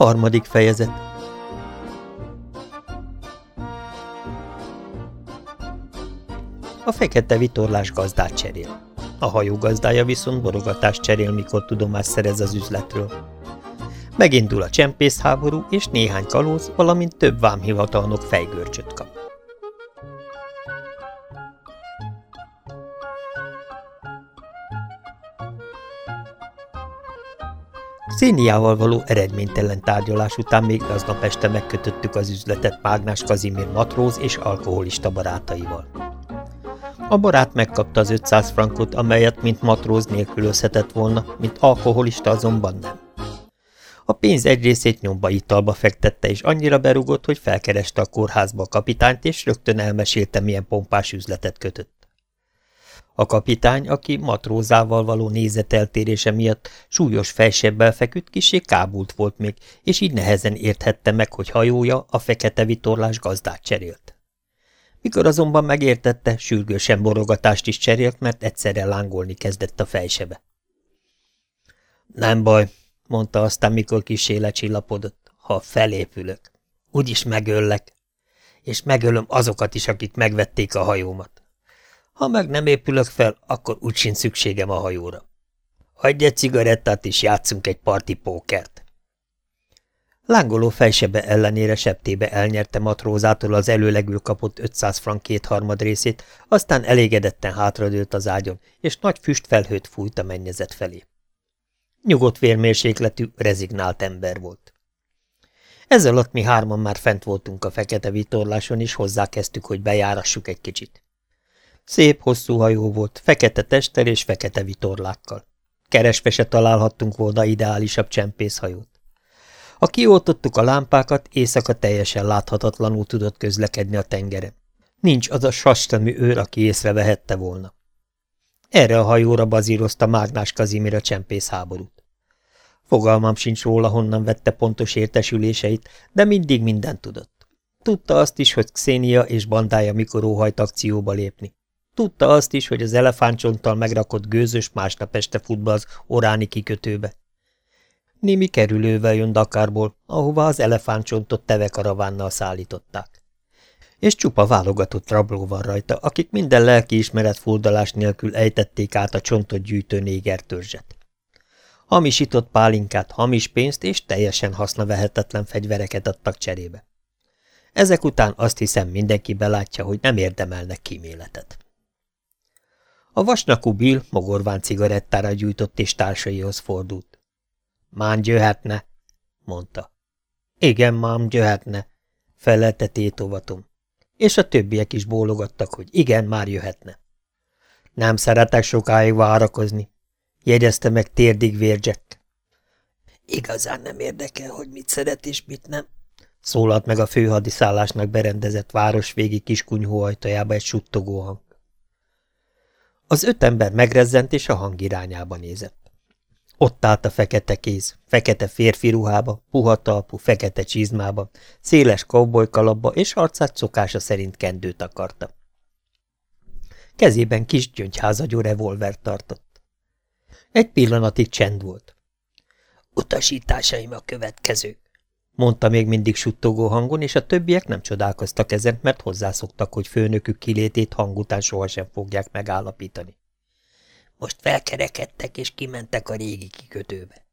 Harmadik fejezet A fekete vitorlás gazdát cserél. A hajó gazdája viszont borogatást cserél, mikor tudomást szerez az üzletről. Megindul a csempészháború, és néhány kalóz, valamint több vámhivatalnok fejgörcsöt kap. Széniával való eredménytelen tárgyalás után még aznap este megkötöttük az üzletet Mágnás Kazimir matróz és alkoholista barátaival. A barát megkapta az 500 frankot, amelyet mint matróz nélkülözhetett volna, mint alkoholista azonban nem. A pénz egy részét nyomba italba fektette, és annyira berugott, hogy felkereste a kórházba a kapitányt, és rögtön elmesélte, milyen pompás üzletet kötött. A kapitány, aki matrózával való nézeteltérése miatt súlyos fejsebbel feküdt, kisé kábult volt még, és így nehezen érthette meg, hogy hajója a fekete vitorlás gazdát cserélt. Mikor azonban megértette, sürgősen borogatást is cserélt, mert egyszerre lángolni kezdett a fejsebe. Nem baj, mondta aztán, mikor kisé lecsillapodott, ha felépülök. Úgyis megöllek, és megölöm azokat is, akik megvették a hajómat. Ha meg nem épülök fel, akkor úgy sincs szükségem a hajóra. Hagyj egy cigarettát, és játszunk egy parti pókert. Lángoló fejsebe ellenére septébe elnyerte matrózától az előlegül kapott 500 frank kétharmad részét, aztán elégedetten hátradőlt az ágyon, és nagy füstfelhőt fújt a mennyezet felé. Nyugodt vérmérsékletű, rezignált ember volt. Ez alatt mi hárman már fent voltunk a fekete vitorláson, és hozzákezdtük, hogy bejárassuk egy kicsit. Szép, hosszú hajó volt, fekete testtel és fekete vitorlákkal. Keresve se találhattunk volna ideálisabb csempészhajót. Ha kioltottuk a lámpákat, éjszaka teljesen láthatatlanul tudott közlekedni a tengeren. Nincs az a sastemű őr, aki észrevehette volna. Erre a hajóra bazírozta Mágnás Kazimir a csempészháborút. Fogalmam sincs róla, honnan vette pontos értesüléseit, de mindig mindent tudott. Tudta azt is, hogy Xénia és bandája mikor óhajt akcióba lépni. Tudta azt is, hogy az elefántcsonttal megrakott gőzös másnap este fut be az oráni kikötőbe. Némi kerülővel jön Dakárból, ahova az elefántcsontot tevekaravánnal szállították. És csupa válogatott rabló van rajta, akik minden lelkiismeret furdalás nélkül ejtették át a csontot gyűjtő négertörzset. Hamisított pálinkát, hamis pénzt és teljesen hasznavehetetlen fegyvereket adtak cserébe. Ezek után azt hiszem mindenki belátja, hogy nem érdemelnek kíméletet. A vasnakú Bill mogorván cigarettára gyújtott és társaihoz fordult. Mán jöhetne, mondta. Igen, mám, jöhetne, felelte tétovatom. És a többiek is bólogattak, hogy igen, már jöhetne. Nem szeretek sokáig várakozni, jegyezte meg térdig vérgyek. Igazán nem érdekel, hogy mit szeret és mit nem, szólalt meg a főhadiszállásnak berendezett városvégi kis kunyhóajtajába egy suttogó hang. Az öt ember megrezzent, és a hang irányába nézett. Ott állt a fekete kéz, fekete férfi ruhába, puha talpú, fekete csizmába, széles kalapba, és arcát szokása szerint kendőt akarta. Kezében kis gyöngyházagyó revolver tartott. Egy pillanatig csend volt. Utasításaim a következők, mondta még mindig suttogó hangon, és a többiek nem csodálkoztak ezen, mert hozzászoktak, hogy főnökük kilétét hang után sohasem fogják megállapítani. Most felkerekedtek és kimentek a régi kikötőbe.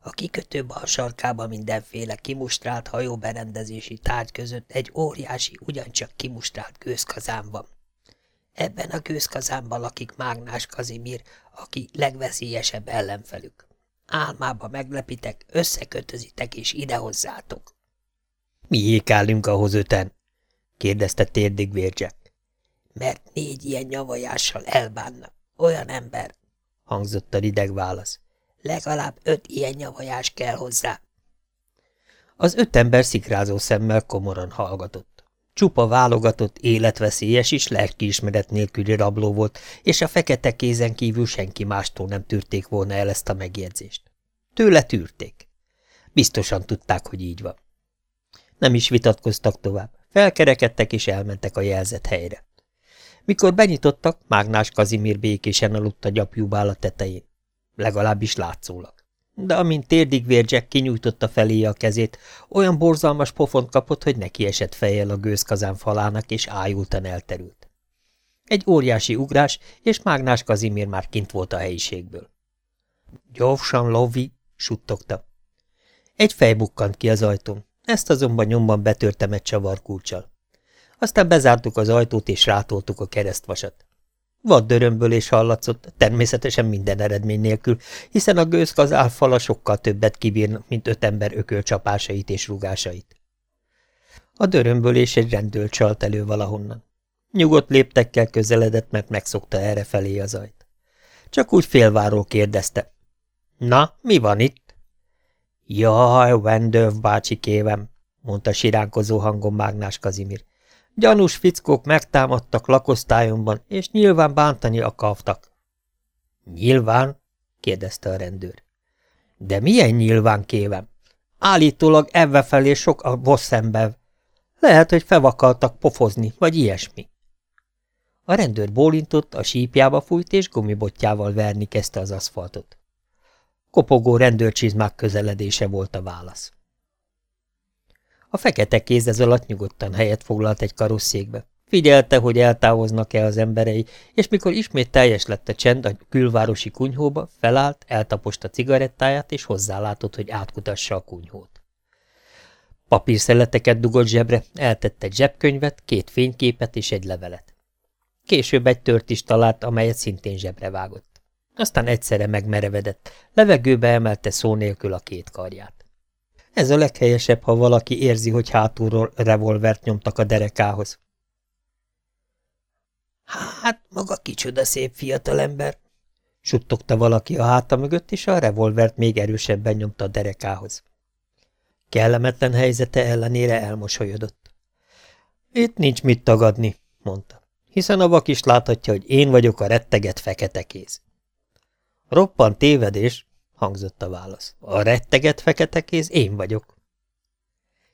A kikötő bal sarkában mindenféle kimustrált hajóberendezési tárgy között egy óriási, ugyancsak kimustrált gőzkazán van. Ebben a gőzkazánban lakik Mágnás Kazimír, aki legveszélyesebb ellenfelük álmába meglepitek, összekötözitek és idehozzátok. Miék állunk ahhoz öten? kérdezte térdig Vérgyek. Mert négy ilyen nyavajással elbánnak. Olyan ember, hangzott a rideg válasz. Legalább öt ilyen nyavajás kell hozzá. Az öt ember szikrázó szemmel komoran hallgatott. Csupa válogatott, életveszélyes és lelkiismeret nélküli rabló volt, és a fekete kézen kívül senki mástól nem tűrték volna el ezt a megjegyzést. Tőle tűrték. Biztosan tudták, hogy így van. Nem is vitatkoztak tovább. Felkerekedtek és elmentek a jelzett helyre. Mikor benyitottak, Mágnás Kazimír békésen aludt a gyapjúbál a tetején. Legalábbis látszólag. De amint térdig Jack kinyújtotta felé a kezét, olyan borzalmas pofont kapott, hogy neki esett fejjel a gőzkazán falának, és ájultan elterült. Egy óriási ugrás, és Mágnás Kazimír már kint volt a helyiségből. – Gyorsan, Lovi! – suttogta. Egy fej bukkant ki az ajtón, ezt azonban nyomban betörtem egy csavarkulcsal. Aztán bezártuk az ajtót, és rátoltuk a keresztvasat. Vad dörömbölés hallatszott, természetesen minden eredmény nélkül, hiszen a gőzkazál fala sokkal többet kibír, mint öt ember ökölcsapásait és rugásait. A dörömbölés egy rendőr csalt elő valahonnan. Nyugodt léptekkel közeledett, mert megszokta erre felé az ajt. Csak úgy félváról kérdezte. Na, mi van itt? Jaj, Wendöv bácsi kévem, mondta siránkozó hangon Mágnás Kazimir. Gyanús fickók megtámadtak lakosztályomban, és nyilván bántani akartak. Nyilván? kérdezte a rendőr. De milyen nyilván kévem? Állítólag ebbe felé sok a bosszember. Lehet, hogy fevakaltak pofozni, vagy ilyesmi. A rendőr bólintott, a sípjába fújt, és gumibotjával verni kezdte az aszfaltot. Kopogó rendőrcsizmák közeledése volt a válasz. A fekete kéz alatt nyugodtan helyet foglalt egy karosszékbe. Figyelte, hogy eltávoznak-e az emberei, és mikor ismét teljes lett a csend a külvárosi kunyhóba, felállt, eltaposta cigarettáját, és hozzálátott, hogy átkutassa a kunyhót. Papírszeleteket dugott zsebre, eltette egy zsebkönyvet, két fényképet és egy levelet. Később egy tört is talált, amelyet szintén zsebre vágott. Aztán egyszerre megmerevedett, levegőbe emelte szó nélkül a két karját. Ez a leghelyesebb, ha valaki érzi, hogy hátulról revolvert nyomtak a derekához. Hát, maga kicsoda szép fiatalember, suttogta valaki a háta mögött, és a revolvert még erősebben nyomta a derekához. Kellemetlen helyzete ellenére elmosolyodott. Itt nincs mit tagadni, mondta, hiszen a vak is láthatja, hogy én vagyok a retteget fekete kéz. Roppant tévedés, hangzott a válasz. A retteget fekete kéz én vagyok.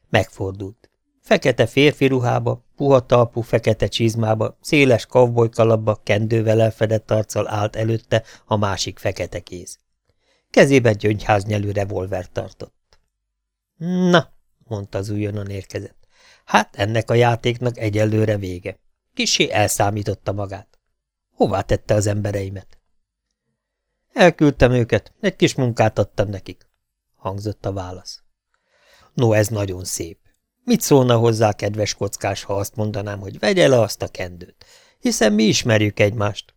Megfordult. Fekete férfi ruhába, puha talpú fekete csizmába, széles kavbolykalapba, kendővel elfedett arccal állt előtte a másik fekete kéz. Kezébe gyöngyháznyelű revolver tartott. Na, mondta az újonnan érkezett. Hát ennek a játéknak egyelőre vége. Kisé elszámította magát. Hová tette az embereimet? Elküldtem őket, egy kis munkát adtam nekik, hangzott a válasz. No, ez nagyon szép. Mit szólna hozzá, kedves kockás, ha azt mondanám, hogy vegye le azt a kendőt, hiszen mi ismerjük egymást.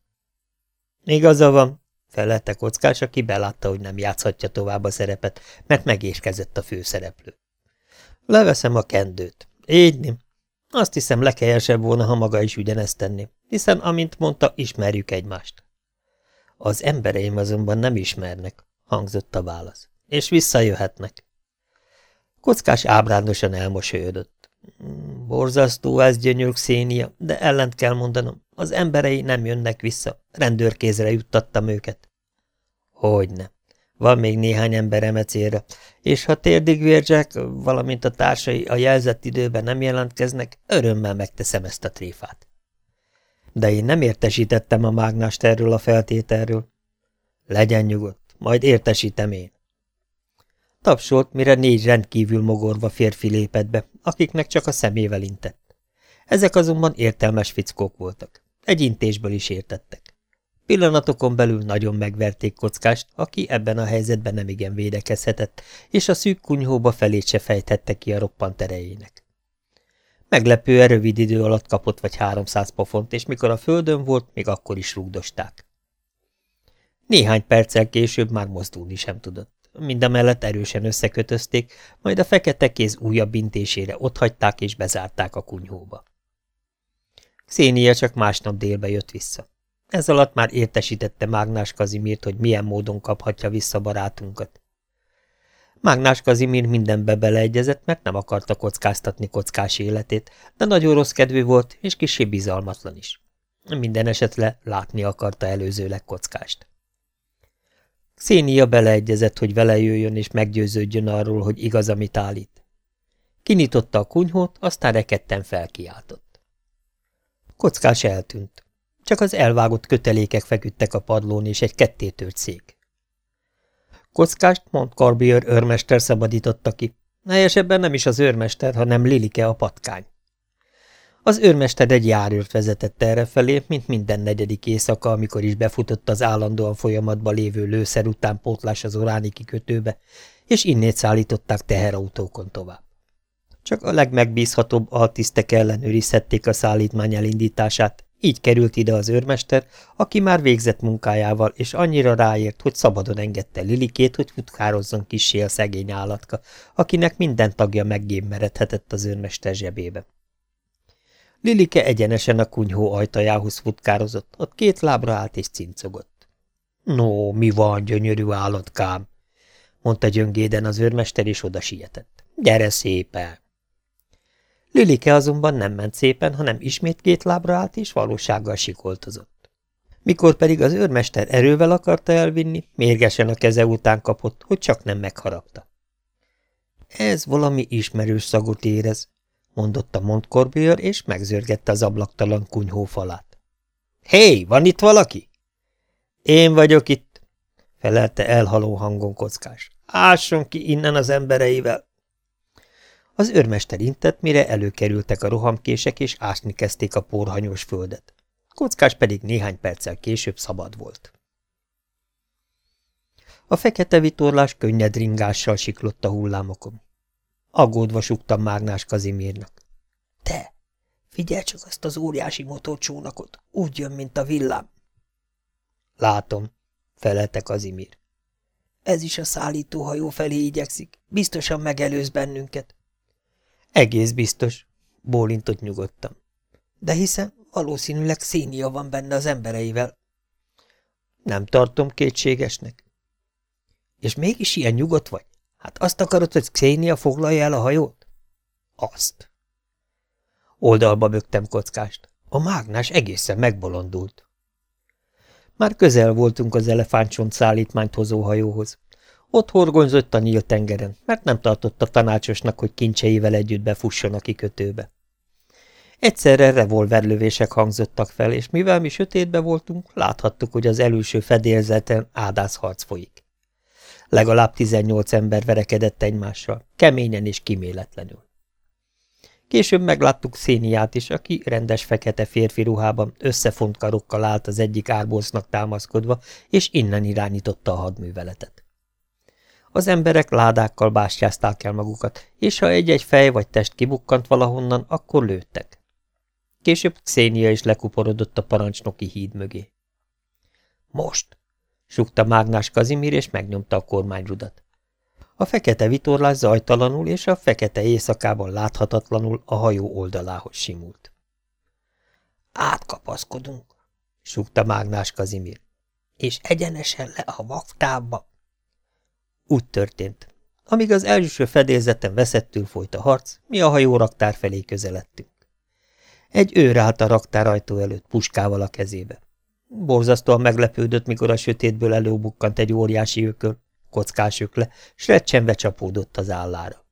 Igaza van, felelte kockás, aki belátta, hogy nem játszhatja tovább a szerepet, mert megérkezett a főszereplő. Leveszem a kendőt. Így nem. Azt hiszem, lekhelyesebb volna, ha maga is ugyanezt tenné, hiszen, amint mondta, ismerjük egymást. Az embereim azonban nem ismernek, hangzott a válasz, és visszajöhetnek. Kockás ábrándosan elmosolyodott. Borzasztó ez gyönyörű szénia, de ellent kell mondanom, az emberei nem jönnek vissza, rendőrkézre juttattam őket. Hogyne. Van még néhány ember emecére, és ha térdig vércsek, valamint a társai a jelzett időben nem jelentkeznek, örömmel megteszem ezt a tréfát de én nem értesítettem a mágnást erről a feltételről. Legyen nyugodt, majd értesítem én. Tapsolt, mire négy rendkívül mogorva férfi lépett be, akiknek csak a szemével intett. Ezek azonban értelmes fickók voltak. Egy intésből is értettek. Pillanatokon belül nagyon megverték kockást, aki ebben a helyzetben nemigen védekezhetett, és a szűk kunyhóba felét se fejthette ki a roppant erejének. Meglepően rövid idő alatt kapott vagy háromszáz pofont, és mikor a földön volt, még akkor is rúgdosták. Néhány perccel később már mozdulni sem tudott. Mindemellett erősen összekötözték, majd a fekete kéz újabb intésére otthagyták és bezárták a kunyhóba. Xénia csak másnap délbe jött vissza. Ez alatt már értesítette Mágnás Kazimírt, hogy milyen módon kaphatja vissza barátunkat. Mágnás Kazimír mindenbe beleegyezett, mert nem akarta kockáztatni kockás életét, de nagyon rossz kedvű volt, és kicsi bizalmatlan is. Minden esetre látni akarta előzőleg kockást. Xénia beleegyezett, hogy vele jöjjön és meggyőződjön arról, hogy igaz, amit állít. Kinyitotta a kunyhót, aztán rekedten felkiáltott. Kockás eltűnt. Csak az elvágott kötelékek feküdtek a padlón és egy kettétört szék. Kockást Montcorbier őrmester szabadította ki. Helyesebben nem is az őrmester, hanem Lilike a patkány. Az őrmester egy járőrt vezetett errefelé, mint minden negyedik éjszaka, amikor is befutott az állandóan folyamatba lévő lőszer utánpótlás az oráni kikötőbe, és innét szállították teherautókon tovább. Csak a legmegbízhatóbb altisztek ellenőrizhették a szállítmány elindítását, így került ide az őrmester, aki már végzett munkájával, és annyira ráért, hogy szabadon engedte Lilikét, hogy futkározzon kissé a szegény állatka, akinek minden tagja meggémmeredhetett az őrmester zsebébe. Lilike egyenesen a kunyhó ajtajához futkározott, ott két lábra állt és cincogott. No, mi van, gyönyörű állatkám? mondta gyöngéden az őrmester, és oda sietett. Gyere szépen! Lilike azonban nem ment szépen, hanem ismét két lábra állt, és valósággal sikoltozott. Mikor pedig az őrmester erővel akarta elvinni, mérgesen a keze után kapott, hogy csak nem megharapta. Ez valami ismerős szagot érez, mondotta Montcorbier, és megzörgette az ablaktalan kunyhó falát. Hé, van itt valaki? Én vagyok itt, felelte elhaló hangon kockás. Ásson ki innen az embereivel! Az őrmester intett, mire előkerültek a rohamkések, és ásni kezdték a porhanyos földet. Kockás pedig néhány perccel később szabad volt. A fekete vitorlás könnyed ringással siklott a hullámokon. Aggódva suktam Mágnás Kazimírnak. – Te! Figyelj csak azt az óriási motorcsónakot, úgy jön, mint a villám. – Látom – felelte Kazimír. – Ez is a szállítóhajó felé igyekszik, biztosan megelőz bennünket. – Egész biztos – bólintott nyugodtan. – De hiszen valószínűleg szénia van benne az embereivel. – Nem tartom kétségesnek. – És mégis ilyen nyugodt vagy? Hát azt akarod, hogy Xénia foglalja el a hajót? Azt. Oldalba bögtem kockást. A mágnás egészen megbolondult. Már közel voltunk az elefántcsont szállítmányt hozó hajóhoz. Ott horgonyzott a nyílt tengeren, mert nem tartotta tanácsosnak, hogy kincseivel együtt befusson a kikötőbe. Egyszerre revolverlövések hangzottak fel, és mivel mi sötétbe voltunk, láthattuk, hogy az előső fedélzeten ádászharc folyik. Legalább 18 ember verekedett egymással, keményen és kiméletlenül. Később megláttuk Széniát is, aki rendes fekete férfi ruhában összefont karokkal állt az egyik árbóznak támaszkodva, és innen irányította a hadműveletet. Az emberek ládákkal bástyázták el magukat, és ha egy-egy fej vagy test kibukkant valahonnan, akkor lőttek. Később Xénia is lekuporodott a parancsnoki híd mögé. Most! Sukta Mágnás Kazimír, és megnyomta a kormányrudat. A fekete vitorlás zajtalanul és a fekete éjszakában láthatatlanul a hajó oldalához simult. Átkapaszkodunk, sukta Mágnás Kazimír, és egyenesen le a vaktába. Úgy történt. Amíg az első fedélzeten veszettül folyt a harc, mi a hajó raktár felé közeledtünk. Egy őr állt a raktár ajtó előtt puskával a kezébe. Borzasztóan meglepődött, mikor a sötétből előbukkant egy óriási ököl, kockás ökle, s recsenve csapódott az állára.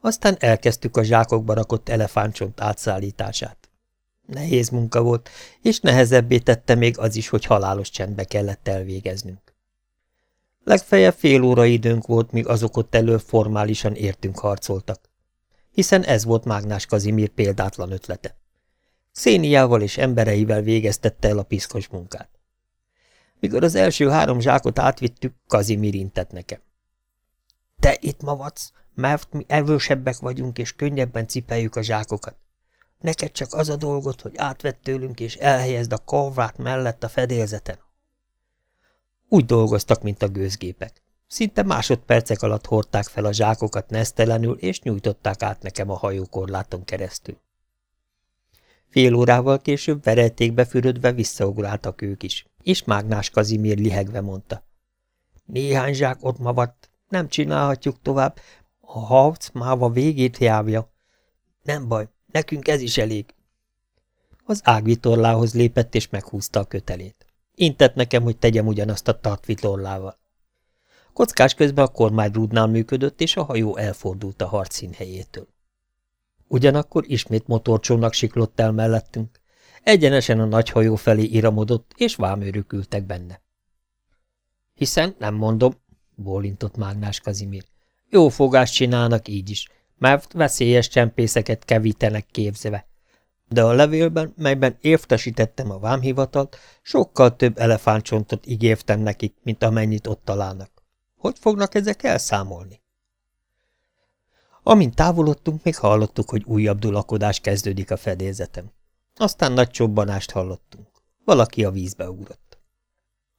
Aztán elkezdtük a zsákokba rakott elefántcsont átszállítását. Nehéz munka volt, és nehezebbé tette még az is, hogy halálos csendbe kellett elvégeznünk. Legfeljebb fél óra időnk volt, míg azok ott elő formálisan értünk harcoltak. Hiszen ez volt Mágnás Kazimír példátlan ötlete. Széniával és embereivel végeztette el a piszkos munkát. Mikor az első három zsákot átvittük, Kazimir intett nekem. Te itt mavatsz, mert mi erősebbek vagyunk, és könnyebben cipeljük a zsákokat. Neked csak az a dolgot, hogy átvett tőlünk, és elhelyezd a korvát mellett a fedélzeten. Úgy dolgoztak, mint a gőzgépek. Szinte másodpercek alatt hordták fel a zsákokat nesztelenül, és nyújtották át nekem a hajókorláton keresztül. Fél órával később verejtékbe fürödve visszaugráltak ők is, és Mágnás Kazimír lihegve mondta. Néhány zsák ott mavadt, nem csinálhatjuk tovább, a harc máva végét jávja. Nem baj, nekünk ez is elég. Az ágvitorlához lépett, és meghúzta a kötelét. Intett nekem, hogy tegyem ugyanazt a tartvitorlával. Kockás közben a kormány rúdnál működött, és a hajó elfordult a harcszín helyétől. Ugyanakkor ismét motorcsónak siklott el mellettünk. Egyenesen a nagy hajó felé iramodott, és vámőrök ültek benne. Hiszen, nem mondom, bólintott Mágnás Kazimír. Jó fogást csinálnak így is, mert veszélyes csempészeket kevítenek képzve. De a levélben, melyben értesítettem a vámhivatalt, sokkal több elefántcsontot ígértem nekik, mint amennyit ott találnak. Hogy fognak ezek elszámolni? Amint távolodtunk, még hallottuk, hogy újabb dulakodás kezdődik a fedélzetem. Aztán nagy csobbanást hallottunk. Valaki a vízbe ugrott.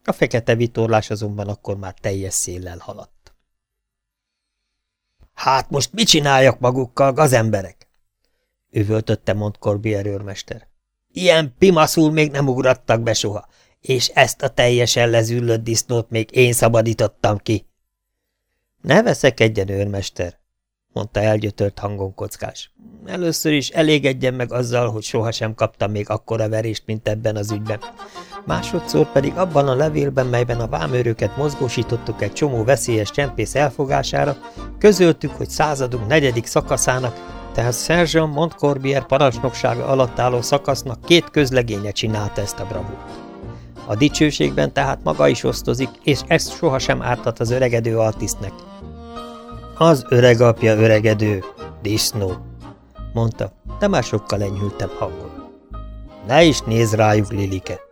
A fekete vitorlás azonban akkor már teljes széllel haladt. Hát most mit csináljak magukkal, gazemberek? Üvöltötte Montcorbier őrmester. Ilyen pimaszul még nem ugrattak be soha, és ezt a teljesen lezüllött disznót még én szabadítottam ki. Ne veszek egyen, őrmester, mondta elgyötört hangon kockás. Először is elégedjen meg azzal, hogy sohasem kaptam még akkora verést, mint ebben az ügyben. Másodszor pedig abban a levélben, melyben a vámőröket mozgósítottuk egy csomó veszélyes csempész elfogására, közöltük, hogy századunk negyedik szakaszának, tehát Sergeant Montcorbier parancsnoksága alatt álló szakasznak két közlegénye csinálta ezt a bravúrt. A dicsőségben tehát maga is osztozik, és ezt sohasem ártat az öregedő altisztnek. Az öreg apja öregedő, disznó, mondta, de már sokkal enyhültebb hangon. Ne is néz rájuk, Lilike!